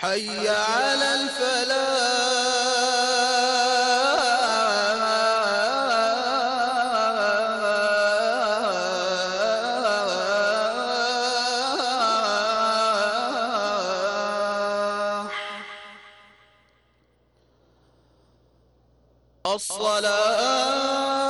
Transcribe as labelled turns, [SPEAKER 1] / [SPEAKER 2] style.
[SPEAKER 1] حي على الفلاح. الصلاة.